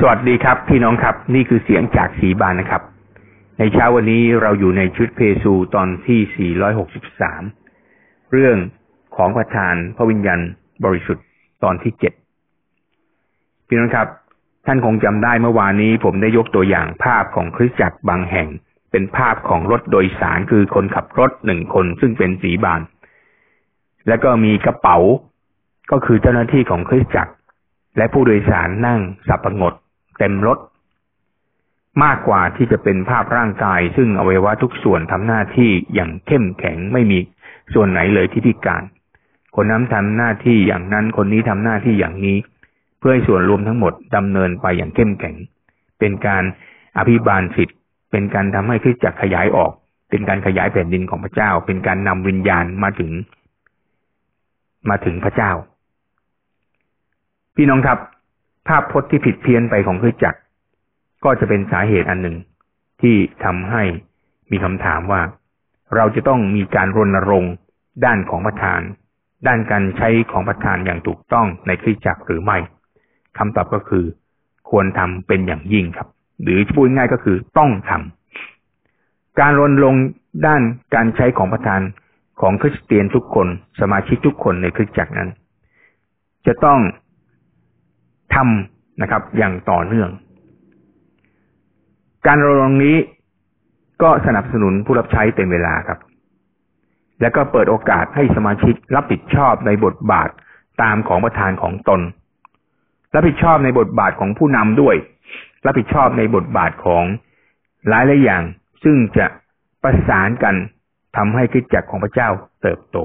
สวัสดีครับ พี่น้องครับ นี่คือเสียงจากสีบานนะครับ ในเช้าวันนี้เราอยู่ในชุดเพซูตอนที่ 463 เรื่องของประธานพระวิญญาณบริสุทธิ์ตอนที่เจ็ดพี่น้องครับ ท่านคงจำได้เมื่อวานนี้ ผมได้ยกตัวอย่างภาพของคริสตจักรบางแห่ง เป็นภาพของรถโดยสารคือคนขับรถหนึ่งคนซึ่งเป็นสีบาน แล้วก็มีกระเป๋าก็คือเจ้าหน้าที่ของคริสตจักรและผู้โดยสารนั่งสับประงด เต็มรถมากกว่าที่จะเป็นภาพร่างกาย ซึ่งอวัยวะทุกส่วนทำหน้าที่อย่างเข้มแข็งไม่มีส่วนไหนเลยที่พิการ คนนั้นทำหน้าที่อย่างนั้นคนนี้ทำหน้าที่อย่างนี้ เพื่อให้ส่วนรวมทั้งหมดดำเนินไปอย่างเข้มแข็ง เป็นการอภิบาลสิทธิ์ เป็นการทำให้คริสจักรขยายออก เป็นการขยายแผ่นดินของพระเจ้า เป็นการนำวิญญาณมาถึง มาถึงพระเจ้า พี่น้องครับ ภาพพจน์ที่ผิดเพี้ยนไปของคริสจักร ก็จะเป็นสาเหตุอันหนึ่งที่ทำให้มีคำถามว่า เราจะต้องมีการรณรงค์ด้านของประธาน ด้านการใช้ของประธานอย่างถูกต้องในคริสจักรหรือไม่คำตอบก็คือ ควรทำเป็นอย่างยิ่งครับ หรือพูดง่ายก็คือต้องทำการรณรงค์ด้านการใช้ของประธานของคริสเตียนทุกคน สมาชิกทุกคนในคริสตจักรนั้น จะต้อง ทำนะครับ อย่างต่อเนื่อง การรณรงค์นี้ก็สนับสนุนผู้รับใช้เต็มเวลาครับ และก็เปิดโอกาสให้สมาชิกรับผิดชอบในบทบาทตามของประธานของตน รับผิดชอบในบทบาทของผู้นำด้วย รับผิดชอบในบทบาทของหลายหลายอย่าง ซึ่งจะประสานกันทำให้คิดจักรของพระเจ้าเติบโต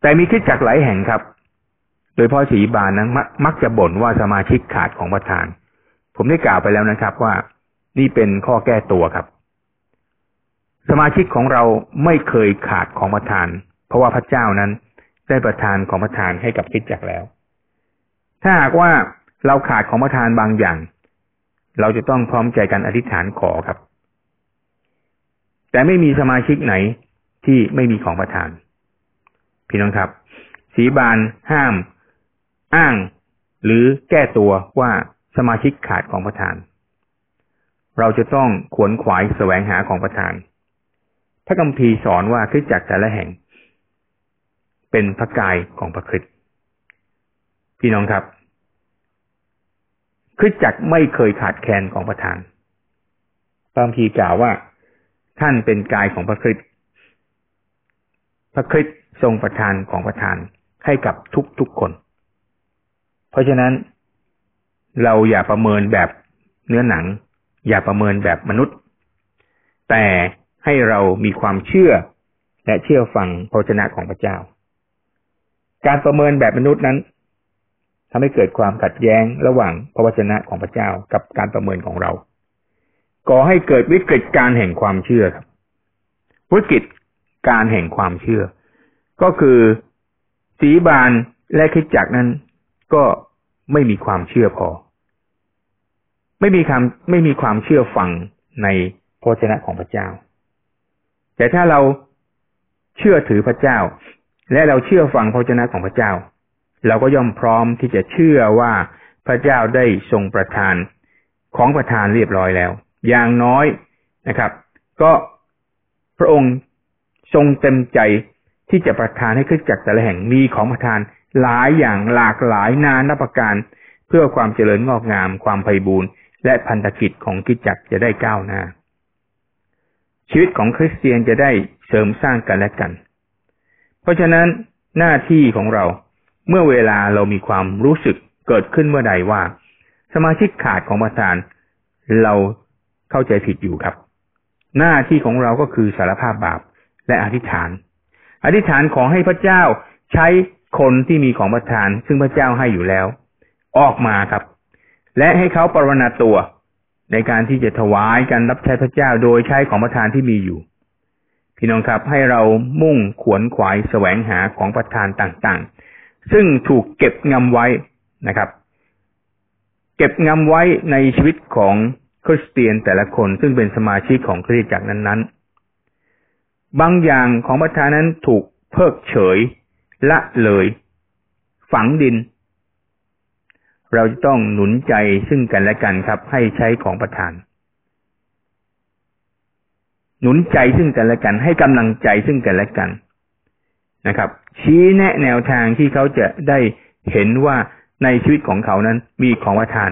แต่มีคิดจักรหลายแห่งครับ โดยพ่อสีบานนั้นมักจะบ่นว่าสมาชิกขาดของประธาน ผมได้กล่าวไปแล้วนะครับว่านี่เป็นข้อแก้ตัวครับ สมาชิกของเราไม่เคยขาดของประธาน เพราะว่าพระเจ้านั้นได้ประทานของประธานให้กับคิดจักแล้ว ถ้าหากว่าเราขาดของประธานบางอย่าง เราจะต้องพร้อมใจกันอธิษฐานขอครับ แต่ไม่มีสมาชิกไหนที่ไม่มีของประธาน พี่น้องครับ สีบานห้าม อ้าง หรือแก้ตัวว่าสมาชิกขาดของประธาน เราจะต้องขวนขวายแสวงหาของประธาน พระคัมภีร์สอนว่าคริสจักรแต่ละแห่ง เป็นพระกายของพระคริสต์พี่น้องครับคริสจักรไม่เคยขาดแคลนของประธานพระคัมภีร์กล่าวว่า ท่านเป็นกายของพระคริสต์พระคริสต์ทรงประทานของประธานให้กับทุกๆคน เพราะฉะนั้น เราอย่าประเมินแบบเนื้อหนัง อย่าประเมินแบบมนุษย์ แต่ให้เรามีความเชื่อและเชื่อฟังพระชนะของพระเจ้า การประเมินแบบมนุษย์นั้นทำให้เกิดความขัดแย้งระหว่างพระวจนะของพระเจ้ากับการประเมินของเราก่อให้เกิดวิกฤตการแห่งความเชื่อครับวิกฤตการแห่งความเชื่อ ก็คือสีบานและคิดจักนั้น ก็ ไม่มีความเชื่อพอ ไม่มีคำไม่มีความเชื่อฟังในพระชนะของพระเจ้า แต่ถ้าเราเชื่อถือพระเจ้า และเราเชื่อฟังพระชนะของพระเจ้า เราก็ย่อมพร้อมที่จะเชื่อว่าพระเจ้าได้ทรงประทานของประทานเรียบร้อยแล้ว อย่างน้อยนะครับ ก็พระองค์ทรงเต็มใจที่จะประทานให้ขึ้นจากแต่ละแห่งมีของประทาน หลายอย่างหลากหลายนานับประการ เพื่อความเจริญงอกงาม ความไพบูรณ์และพันธกิจของกิจจักรจะได้ก้าวหน้า ชีวิตของคริสเตียนจะได้เสริมสร้างกันและกัน เพราะฉะนั้นหน้าที่ของเราเมื่อเวลาเรามีความรู้สึกเกิดขึ้นเมื่อใดว่า สมาชิกขาดของประธาน เราเข้าใจผิดอยู่ครับ หน้าที่ของเราก็คือสารภาพบาปและอธิษฐาน อธิษฐานขอให้พระเจ้าใช้ คนที่มีของประทาน ซึ่งพระเจ้าให้อยู่แล้ว ออกมาครับ และให้เขาปรนนาตัว ในการที่จะถวายการรับใช้พระเจ้าโดยใช้ของประทานที่มีอยู่ พี่น้องครับให้เรามุ่งขวนขวายแสวงหาของประทานต่างๆ ซึ่งถูกเก็บงำไว้นะครับ เก็บงำไว้ในชีวิตของคริสเตียนแต่ละคนซึ่งเป็นสมาชิกของคริสตจักรนั้นๆ บางอย่างของประทานนั้นถูกเพิกเฉย ละเลย ฝังดิน เราจะต้องหนุนใจซึ่งกันและกันครับ ให้ใช้ของประทาน หนุนใจซึ่งกันและกัน ให้กำลังใจซึ่งกันและกันนะครับ ชี้แนะแนวทางที่เขาจะได้เห็นว่าในชีวิตของเขานั้นมีของประทาน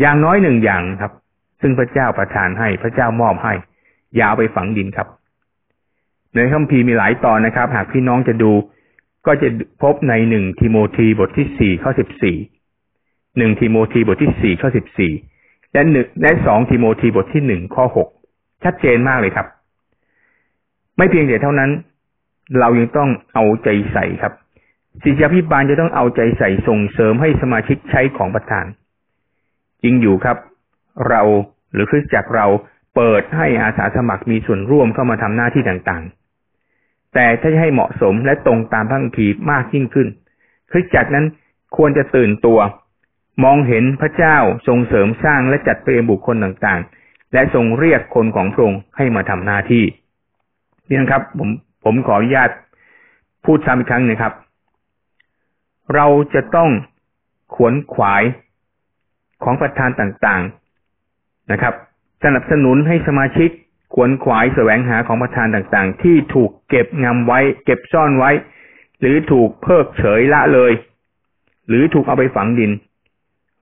อย่างน้อยหนึ่งอย่างครับ ซึ่งพระเจ้าประทานให้พระเจ้ามอบให้ยาเอาไปฝังดินครับ ในคัมภีร์มีหลายตอนนะครับ หากพี่น้องจะดู ก็จะพบในหนึ่งทิโมธีบทที่สี่ข้อสิบสี่หนึ่งทิโมธีบทที่สี่ข้อสิบสี่และหนึ่งและสองทิโมธีบทที่หนึ่งข้อหกชัดเจนมากเลยครับ ไม่เพียงแต่เท่านั้น เรายังต้องเอาใจใส่ครับศิษยาพิบาลจะต้องเอาใจใส่ส่งเสริมให้สมาชิกใช้ของประทานจริงอยู่ครับ เราหรือคริสจักรเราเปิดให้อาสาสมัครมีส่วนร่วมเข้ามาทำหน้าที่ต่างๆ แต่ถ้าจะให้เหมาะสมและตรงตามพระคัมภีร์มากยิ่งขึ้นคริสจักรนั้นควรจะตื่นตัว มองเห็นพระเจ้าทรงเสริมสร้างและจัดเตรียมบุคคลต่างๆ และทรงเรียกคนของพระองค์ให้มาทำหน้าที่นี่นะครับ ผมผมขออนุญาตพูดซ้ำอีกครั้งนะครับ เราจะต้องขวนขวายของประธานต่างๆนะครับ สนับสนุนให้สมาชิก ขวนขวายแสวงหาของประทานต่างๆ ที่ถูกเก็บงำไว้ เก็บซ่อนไว้ หรือถูกเพิกเฉยละเลย หรือถูกเอาไปฝังดิน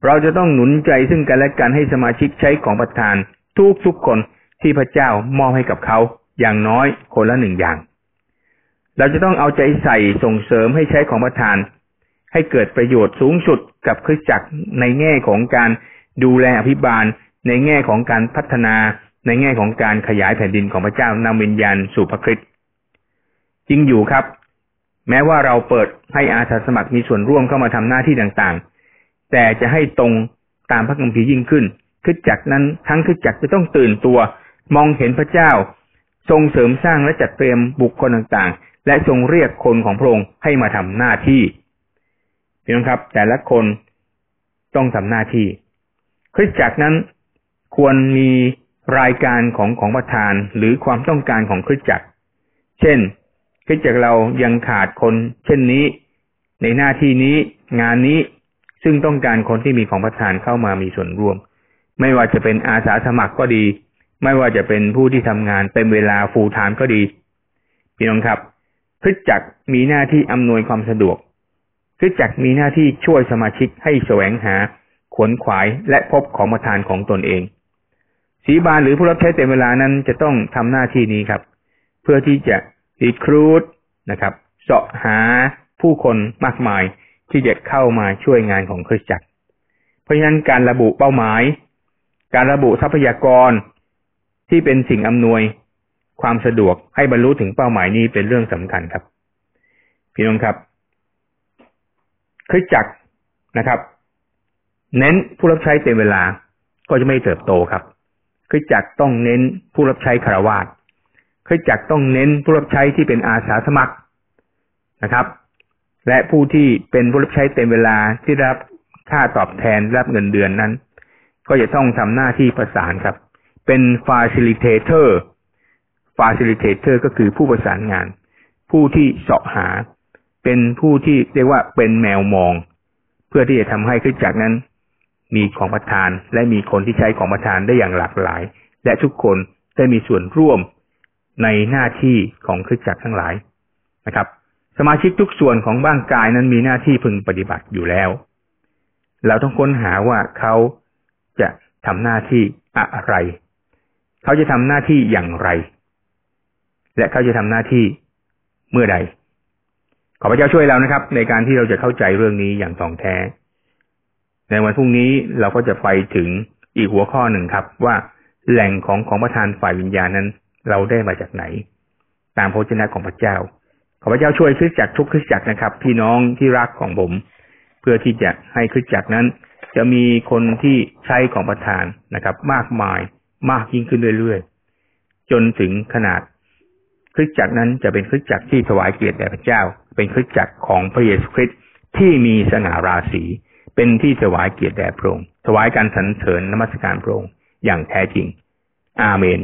เราจะต้องหนุนใจซึ่งกันและกันให้สมาชิกใช้ของประทาน ทุกทุกคนที่พระเจ้ามอบให้กับเขา อย่างน้อยคนละหนึ่งอย่าง เราจะต้องเอาใจใส่ส่งเสริมให้ใช้ของประทาน ให้เกิดประโยชน์สูงสุดกับคริสจักรในแง่ของการดูแลอภิบาลในแง่ของการพัฒนา ในแง่ของการขยายแผ่นดินของพระเจ้านำวิญญาณสู่พระคริสต์จริงอยู่ครับ แม้ว่าเราเปิดให้อาสาสมัครมีส่วนร่วมเข้ามาทำหน้าที่ต่างๆ แต่จะให้ตรงตามพระคัมภีร์ยิ่งขึ้นคือจักนั้นทั้งคือจักจะต้องตื่นตัว มองเห็นพระเจ้า ทรงเสริมสร้างและจัดเตรียมบุคคลต่างๆ และทรงเรียกคนของพระองค์ให้มาทำหน้าที่พี่น้องครับ แต่ละคนต้องทำหน้าที่คริสจักรนั้นควรมี รายการของของประธานหรือความต้องการของคริสจักร เช่น คริสจักรเรายังขาดคนเช่นนี้ ในหน้าที่นี้งานนี้ซึ่งต้องการคนที่มีของประธานเข้ามามีส่วนร่วม ไม่ว่าจะเป็นอาสาสมัครก็ดี ไม่ว่าจะเป็นผู้ที่ทำงานเต็มเวลาฟูลไทม์ก็ดีพี่น้องครับคริสจักรมีหน้าที่อำนวยความสะดวกคริสจักรมีหน้าที่ช่วยสมาชิกให้แสวงหาขวนขวายและพบของประธานของตนเอง สีบานหรือผู้รับใช้เต็มเวลานั้นจะต้องทำหน้าที่นี้ครับ เพื่อที่จะรีครูดนะครับเสาะหาผู้คนมากมายที่จะเข้ามาช่วยงานของคริสตจักร เพราะฉะนั้นการระบุเป้าหมาย การระบุทรัพยากรที่เป็นสิ่งอำนวยความสะดวกให้บรรลุถึงเป้าหมายนี้เป็นเรื่องสำคัญครับ พี่น้องครับคริสตจักรนะครับ เน้นผู้รับใช้เต็มเวลาก็จะไม่เติบโตครับ คือจักต้องเน้นผู้รับใช้คารวาสคือจักต้องเน้นผู้รับใช้ที่เป็นอาสาสมัครนะครับ และผู้ที่เป็นผู้รับใช้เต็มเวลาที่รับค่าตอบแทนรับเงินเดือนนั้น ก็จะต้องทำหน้าที่ประสานครับ เป็น facilitator facilitator ก็คือผู้ประสานงาน ผู้ที่เสาะหา เป็นผู้ที่เรียกว่าเป็นแมวมอง เพื่อที่จะทำให้ขึ้นจากนั้น มีของประทาน และมีคนที่ใช้ของประทานได้อย่างหลากหลาย และทุกคนได้มีส่วนร่วมในหน้าที่ของคริสตจักรทั้งหลายนะครับ สมาชิกทุกส่วนของบ้างกายนั้นมีหน้าที่พึงปฏิบัติอยู่แล้ว เราต้องค้นหาว่าเขาจะทำหน้าที่อะไร เขาจะทำหน้าที่อย่างไร และเขาจะทำหน้าที่เมื่อใด ขอพระเจ้าช่วยเรานะครับ ในการที่เราจะเข้าใจเรื่องนี้อย่างท่องแท้ ในวันพรุ่งนี้เราก็จะไปถึงอีกหัวข้อหนึ่งครับ ว่าแหล่งของของประธานฝ่ายวิญญาณนั้น เราได้มาจากไหน ตามพระเจ้าของพระเจ้า ขอพระเจ้าช่วยคริสจักรทุกคริสจักรนะครับ พี่น้องที่รักของผม เพื่อที่จะให้คริสจักรนั้น จะมีคนที่ใช้ของประธานนะครับ มากมายมากยิ่งขึ้นเรื่อยๆจนถึงขนาดคริสจักรนั้นจะเป็นคริสจักรที่ถวายเกียรติแด่พระเจ้า เป็นคริสจักรของพระเยซูคริสต์ที่มีสง่าราศี เป็นที่ถวายเกียรติแด่พระองค์ถวายการสรรเสริญนมัสการพระองค์อย่างแท้จริง อาเมน